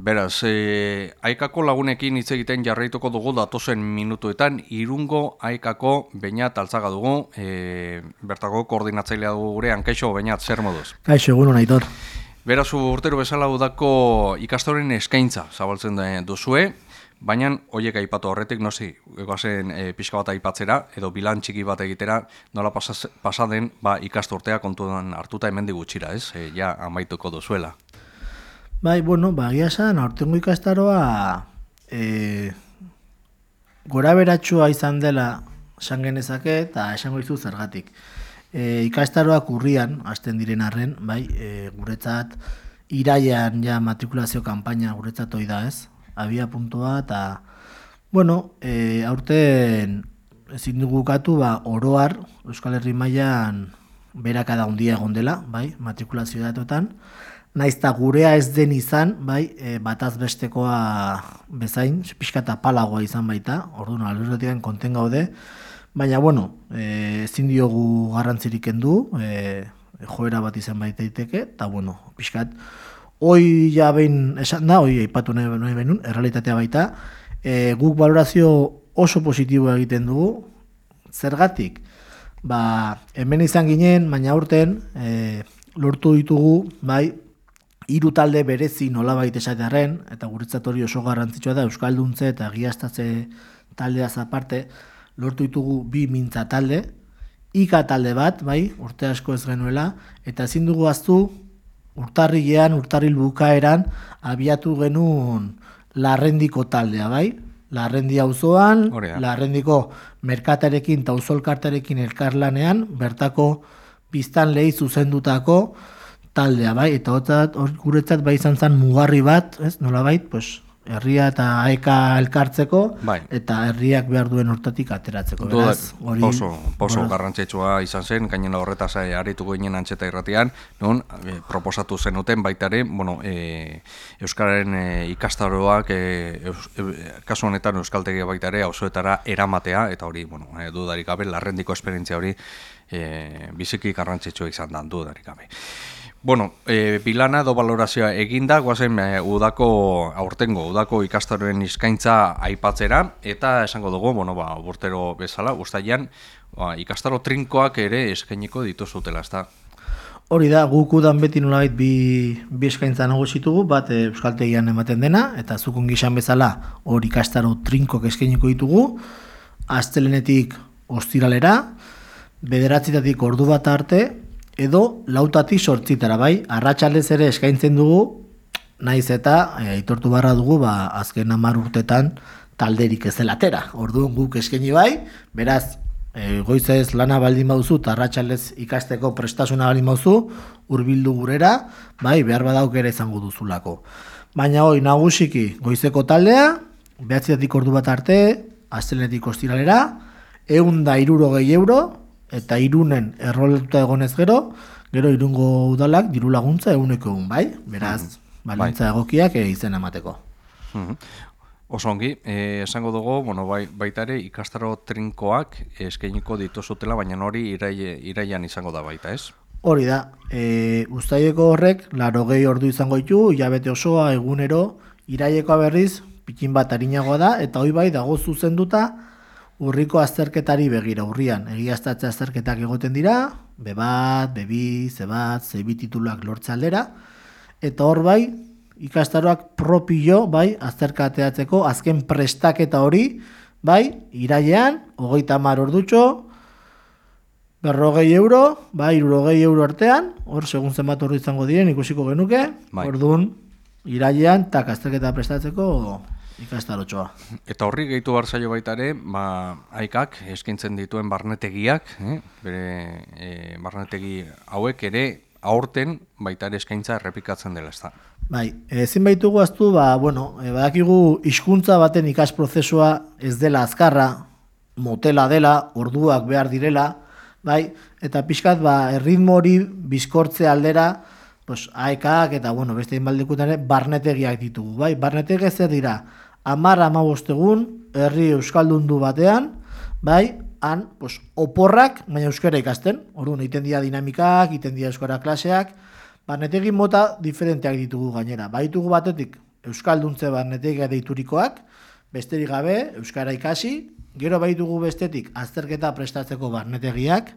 Beraz, e, aikako lagunekin hitz egiten jarraituko dugu datozen minutuetan, irungo aikako bainat altzaga dugu, e, bertako koordinatzailea dugu gure, hankaixo bainat, zer moduz? Kaixo, egun hona itor. Beraz, urtero bezala udako ikastoren eskaintza zabaltzen duzue, baina horiek aipatu horretik, nozi, egoazen e, pixka bat aipatzera, edo bilan txiki bat egitera, nola pasaden ba, ikastortea kontuan hartuta hemen digutxira, ez? E, ja, amaituko duzuela. Bai, bueno, bagia esan, aurtengo ikastaroa e, gora beratxua izan dela esan genezake eta esango izu zergatik. E, ikastaroak urrian, hasten diren arren, bai, e, guretzat iraian ja matrikulazio kanpaina guretzat hoi da ez, abia puntua eta, bueno, e, aurten ezin dugu katu, ba, oroar, Euskal Herri mailan berakada handia egon dela, bai, matrikulazio datotan, naizta gurea ez den izan, bai, e, bataz bestekoa bezain, pixka eta palagoa izan baita, orduan alurretian konten gaude, baina, bueno, e, ezin diogu garrantzirik endu, e, joera bat izan baita iteke, eta, bueno, pixkat, hoi ja behin esan da, hoi aipatu nahi, nahi benun, errealitatea baita, e, guk valorazio oso positibo egiten dugu, zergatik, ba, hemen izan ginen, baina urten, e, lortu ditugu, bai, hiru talde berezi nolabait esatearren eta guretzat hori oso garrantzitsua da euskalduntze eta giastatze taldeaz aparte lortu ditugu bi mintza talde. Ika talde bat bai urte asko ez genuela eta ezin dugu aztu urtarrilean urtarril bukaeran abiatu genuen larrendiko taldea bai? Larrendi auzoan larrendiko merkatarekin eta elkarlanean bertako biztan lehi zuzendutako taldea, bai, eta hor guretzat bai izan zen mugarri bat, ez, nola bait, pues, herria eta aeka elkartzeko, bai. eta herriak behar duen hortatik ateratzeko. Beraz, hori, oso, oso garrantzetsua izan zen, gainera horretaz arituko ginen antxeta irratian, non, e, proposatu zenuten baitare, bueno, e, Euskararen e, ikastaroak, e, kasu honetan Euskaltegia baitare, osoetara eramatea, eta hori, bueno, e, dudarik gabe, larrendiko esperientzia hori, e, biziki garrantzitsua izan da, dudarik gabe. Bueno, e, bilana edo valorazioa eginda, guazen e, udako aurtengo, udako ikastaroen izkaintza aipatzera, eta esango dugu, bueno, ba, urtero bezala, ustaian, ba, ikastaro trinkoak ere eskainiko dituzutela, ez da? Hori da, guk udan beti nolabait bi, bi eskaintza nagusitugu, bat e, euskaltegian ematen dena, eta zukun gizan bezala hori ikastaro trinkoak eskainiko ditugu, astelenetik ostiralera, bederatzitatik ordu bat arte, edo lautati sortzitara bai, arratsaldez ere eskaintzen dugu, naiz eta e, aitortu barra dugu, ba, azken hamar urtetan talderik ez delatera. Orduan guk eskaini bai, beraz, e, goizez lana baldin bauzu, eta ikasteko prestasuna baldin bauzu, hurbildu gurera, bai, behar badauk ere izango duzulako. Baina hoi, nagusiki, goizeko taldea, behatziatik ordu bat arte, astelenetik ostiralera, egun da iruro gehi euro, eta irunen erroletuta egonez gero, gero irungo udalak diru laguntza eguneko egun, bai? Beraz, mm balintza bai. egokiak e, izan emateko. Mm Oso ongi, eh, esango dugu, bueno, bai, baita ere ikastaro trinkoak eskainiko dituzutela, baina hori iraian izango da baita, ez? Hori da, e, ustaileko horrek, laro gehi ordu izango ditu, jabete osoa, egunero, iraieko berriz, pikin bat harinagoa da, eta hoi bai dago zuzenduta, urriko azterketari begira urrian, egiaztatze azterketak egoten dira, be bat, be bi, ze bat, ze bi tituluak lortze aldera, eta hor bai, ikastaroak propio, bai, azterkateatzeko, azken prestaketa hori, bai, irailean, hogeita mar ordutxo, berrogei euro, bai, irurogei euro artean, hor, segun zenbat hori izango diren, ikusiko genuke, bai. orduan, irailean, tak azterketa prestatzeko, ikastarotxoa. Eta horri gehitu barzaio baita ere, ba, aikak eskintzen dituen barnetegiak, eh? bere e, barnetegi hauek ere aurten baita ere eskaintza errepikatzen dela ez da. Bai, ezin baitugu aztu, ba, bueno, e, badakigu hizkuntza baten ikas prozesua ez dela azkarra, motela dela, orduak behar direla, bai, eta pixkat, ba, erritmo hori bizkortze aldera, pues, aekak eta, bueno, beste inbaldikutan barnetegiak ditugu, bai, barnetegiak zer dira, amara amabostegun, herri euskaldundu batean, bai, han, pues, oporrak, baina euskara ikasten, hori, egiten dira dinamikak, egiten dira euskara klaseak, barnetegin mota diferenteak ditugu gainera. Baitugu batetik, Euskalduntze barnetegia deiturikoak, besterik gabe, Euskara ikasi, gero bai dugu bestetik azterketa prestatzeko barnetegiak,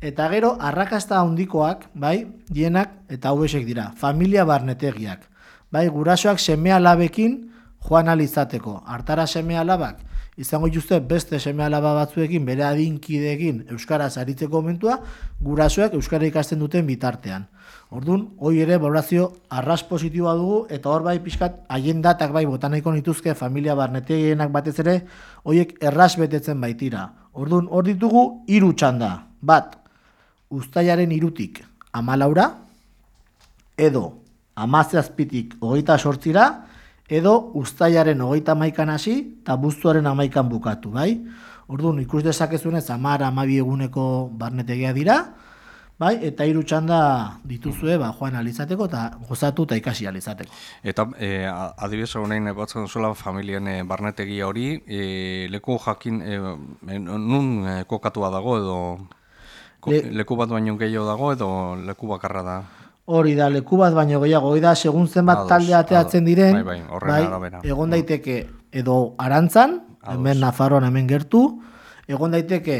eta gero arrakasta handikoak, bai, dienak eta hauesek dira, familia barnetegiak. Bai, gurasoak seme alabekin joan alizateko. Artara seme alabak, izango juzte beste seme alaba batzuekin, bere adinkideekin Euskaraz aritzeko momentua, gurasoak Euskara ikasten duten bitartean. Orduan, hoi ere valorazio arras positiboa dugu, eta hor bai pixkat haien datak bai botanaiko nituzke familia barnetegienak batez ere, hoiek erraz betetzen baitira. Orduan, hor ditugu hiru txanda. Bat, ustaiaren irutik amalaura, edo amazeazpitik hogeita sortzira, edo ustaiaren hogeita maikan hasi, eta buztuaren amaikan bukatu, bai? Orduan, ikus dezakezunez, amara amabi eguneko barnetegia dira, bai, eta hiru txanda dituzue ba joan alizateko eta gozatu eta ikasi alizateko. Eta eh adibidez honein egotzen zuela familien e, barnetegia hori, e, leku jakin e, nun e, kokatua dago edo leku bat baino gehiago dago edo leku bakarra da. Hori da, leku bat baino gehiago, hori da, segun zenbat talde ateatzen diren, bai, bai, bai, egon daiteke edo arantzan, hemen Nafarroan hemen gertu, egon daiteke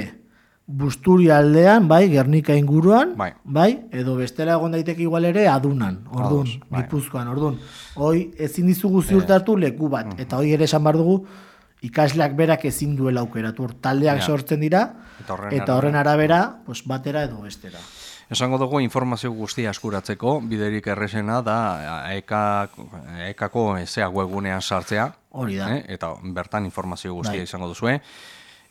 Busturi aldean, bai, Gernika inguruan, bai. bai, edo bestela egon daiteke igual ere adunan, ordun, bai. Gipuzkoan, ordun. Hoi ezin dizugu ziurtatu leku bat, eta hoi ere esan bar dugu ikasleak berak ezin duela aukeratu. Taldeak sortzen dira eta horren, arabera, pues batera edo bestera. Esango dugu informazio guztia askuratzeko, biderik errezena da ekako ezea webunean sartzea. Hori da. Eh? Eta bertan informazio guztia bai. izango duzue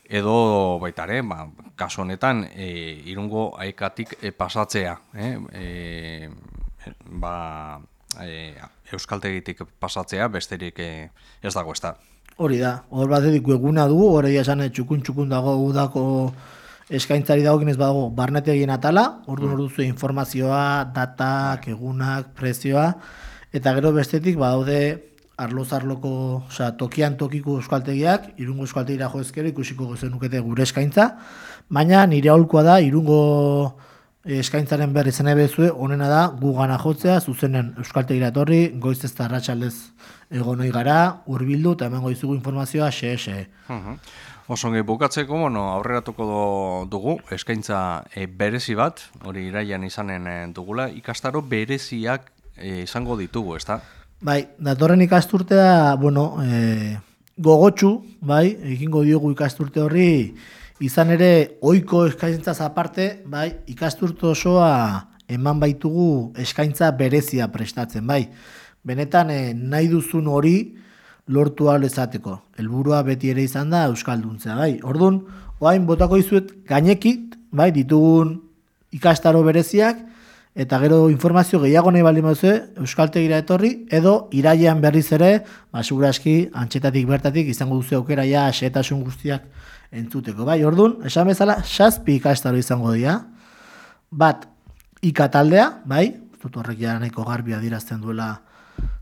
edo baitare, ba, kaso honetan, e, irungo aekatik e, pasatzea, eh? e, ba, e, euskaltegitik pasatzea, besterik e, ez dago ez da. Hori da, hor bat edik eguna dugu, hori esan txukun txukun dago udako eskaintzari dago ez badago barnetegien atala, ordu mm. duzu informazioa, datak, egunak, prezioa, eta gero bestetik badaude arlozarloko, oza, tokian tokiko euskaltegiak, irungo euskaltegira jo ezkero ikusiko gozenukete gure eskaintza, baina nire aholkoa da, irungo eskaintzaren berri zen ebezue, onena da, gu gana jotzea, zuzenen euskaltegira etorri, goiz ez da ratxaldez egonoi gara, urbildu, eta hemen goizugu informazioa, xe, xe. Uh -huh. bukatzeko, bueno, aurreratuko dugu, eskaintza e, berezi bat, hori iraian izanen e, dugula, ikastaro bereziak e, izango ditugu, ez da? Bai, datorren ikasturtea, bueno, e, gogotxu, bai, egingo diogu ikasturte horri, izan ere, oiko eskaintza aparte, bai, ikasturte osoa eman baitugu eskaintza berezia prestatzen, bai. Benetan, e, nahi duzun hori lortu izateko. Helburua beti ere izan da Euskalduntzea, bai. Orduan, oain botako izuet gainekit, bai, ditugun ikastaro bereziak, eta gero informazio gehiago nahi baldin baduzu Euskaltegira etorri edo irailean berriz ere, ba segurazki antxetatik bertatik izango duzu aukera ja xetasun guztiak entzuteko. Bai, ordun, esan bezala 7 ikastaro izango dira. Bat ikataldea, bai, dut horrek ja nahiko garbia dirazten duela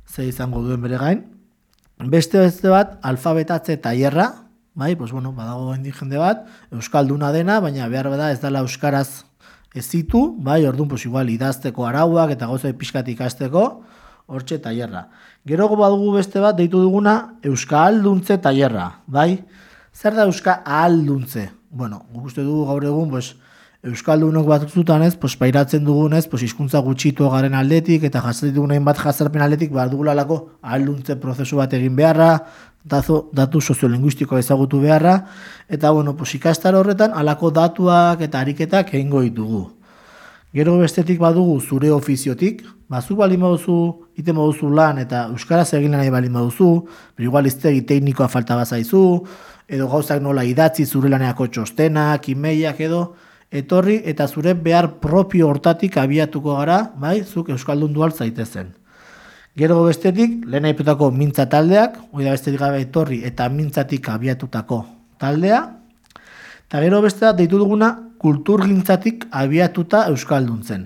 ze izango duen bere gain. Beste beste bat alfabetatze tailerra, bai, pues bueno, badago jende bat, euskalduna dena, baina behar bada ez dela euskaraz ez zitu, bai, orduan, pues igual, idazteko arauak eta gozoi pixkat ikasteko, hortxe tailerra. Gero badugu beste bat, deitu duguna, Euskalduntze tailerra, bai? Zer da Euska alduntze? Bueno, guk uste dugu gaur egun, pues, Euskaldunok bat zutan ez, pues, pairatzen dugunez, pues, izkuntza gutxitu garen aldetik, eta jasatzen dugunein bat jazarpen aldetik, bat dugulalako alduntze prozesu bat egin beharra, datu, datu soziolinguistikoa ezagutu beharra, eta bueno, pues, ikastar horretan alako datuak eta ariketak egingo ditugu. Gero bestetik badugu zure ofiziotik, bazu bali baduzu, ite baduzu lan eta euskaraz egin nahi bali baduzu, pero igual iztegi teknikoa falta bazaizu, edo gauzak nola idatzi zure laneako txostenak, imeiak edo, etorri eta zure behar propio hortatik abiatuko gara, bai, zuk euskaldun dual zaitezen. Gero bestetik, lehen aipetako mintza taldeak, hori da bestetik gabe etorri eta mintzatik abiatutako taldea. Eta gero bestea, deitu duguna, kultur gintzatik abiatuta euskalduntzen.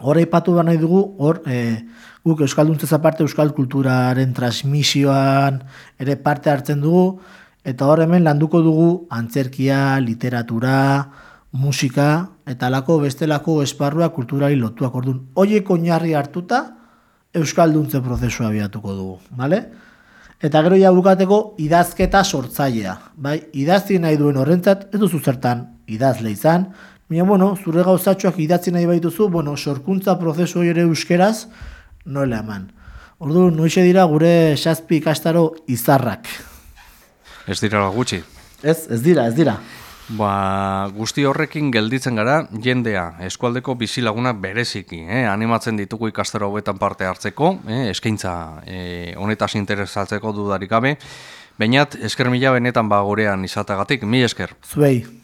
Hor aipatu nahi dugu, hor, e, guk euskalduntzez aparte euskal kulturaren transmisioan ere parte hartzen dugu, eta hor hemen landuko dugu antzerkia, literatura, musika, eta lako bestelako esparrua kulturari lotuak. Orduan, oiek oinarri hartuta, euskalduntze prozesua abiatuko dugu, bale? Eta gero ja bukateko idazketa sortzailea, bai? Idazti nahi duen horrentzat ez duzu zertan idazle izan, baina bueno, zure gauzatxoak idatzi nahi baituzu, bueno, sorkuntza prozesu hori ere euskeraz nola eman. Ordu, noixe dira gure xazpi ikastaro izarrak. Ez dira gutxi. Ez, ez dira, ez dira. Ba, guzti horrekin gelditzen gara jendea, eskualdeko bizilagunak bereziki, eh? animatzen ditugu ikastaro hauetan parte hartzeko, eh? eskaintza eh, honetaz interesatzeko dudarik gabe, bainat esker mila benetan ba gurean izatagatik, mi esker. Zuei.